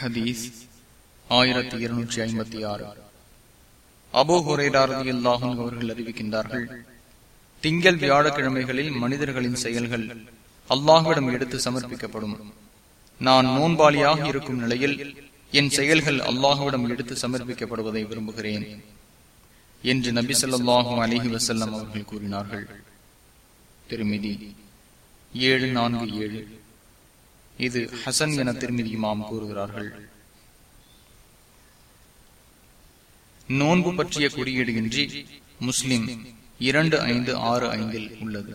ஹதீஸ் ஆயிரத்தி இருநூற்றி ஐம்பத்தி ஆறு. அபோ அவர்கள் அறிவிக்கின்றார்கள் திங்கள் வியாழக்கிழமைகளில் மனிதர்களின் செயல்கள் அல்லாஹுவிடம் எடுத்து சமர்ப்பிக்கப்படும். நான் நோன்பாளியாக இருக்கும் நிலையில் என் செயல்கள் அல்லாஹுவிடம் எடுத்து சமர்ப்பிக்கப்படுவதை விரும்புகிறேன் என்று நபி சொல்லாஹும் அலிஹி வசல்லம் அவர்கள் கூறினார்கள். திருமிதி ஏழு நான்கு ஏழு. இது ஹசன் என திருமதி இமாம் கூறுகிறார்கள். நோன்பு பற்றிய குறியீடு இன்றி முஸ்லிம் இரண்டு ஐந்து ஆறு ஐந்தில் உள்ளது.